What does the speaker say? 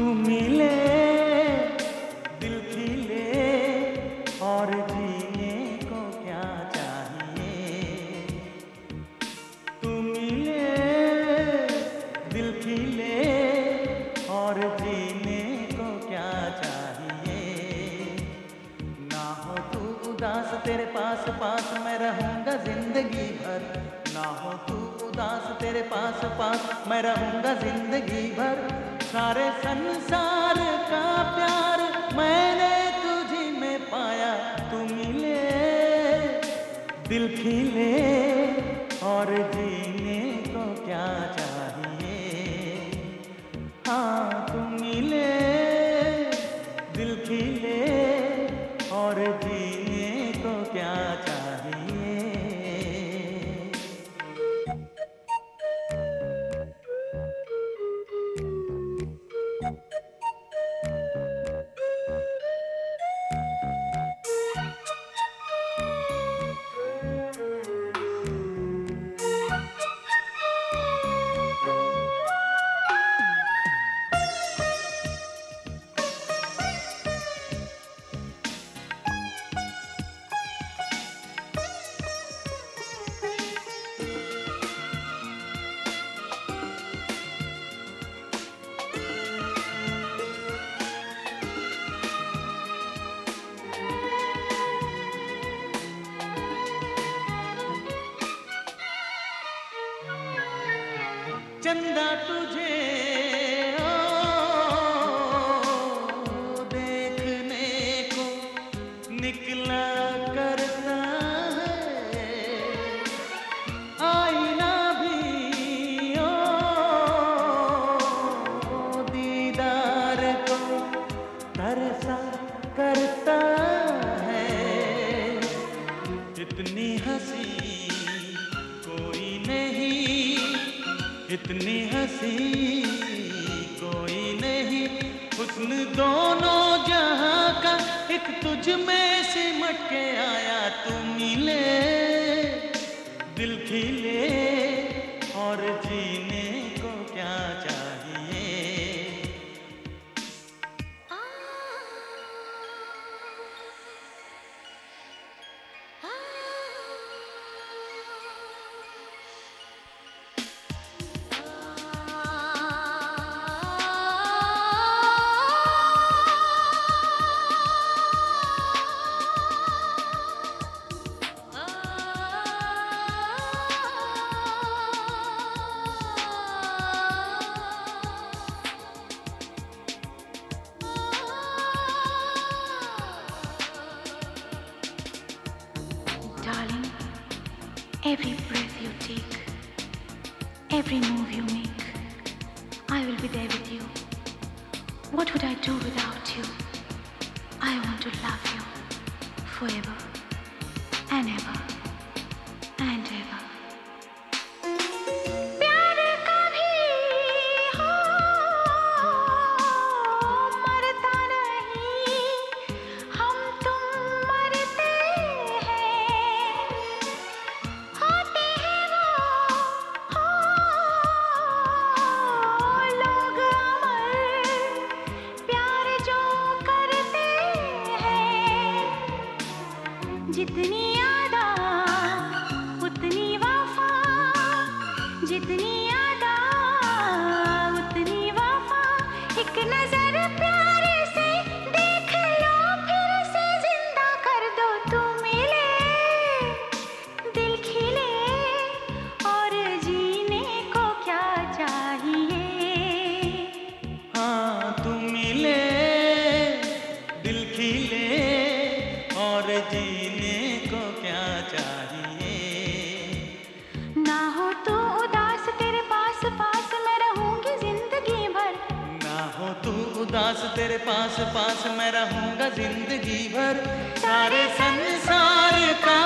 मिले, दिल खिले और जीने को क्या चाहिए? तू मिले, दिल खिले और जीने को क्या चाहिए? ना हो तू उदास, तेरे पास पास मैं रहूँगा ज़िंदगी भर। ना हो तू उदास, तेरे पास पास मैं रहूँगा ज़िंदगी भर। सारे संसार का प्यार मैंने तुझी में पाया तू मिले दिल खिले चंदा तुझे इतनी हँसी कोई नहीं। हुस्न दोनों जहाँ का एक तुझ में सिमट के आया तू every breath you take, every move you make, I will be there with you. What would I do without you? I want to love you forever and ever उदास तेरे पास पास मैं रहूँगा ज़िंदगी भर। सारे संसार का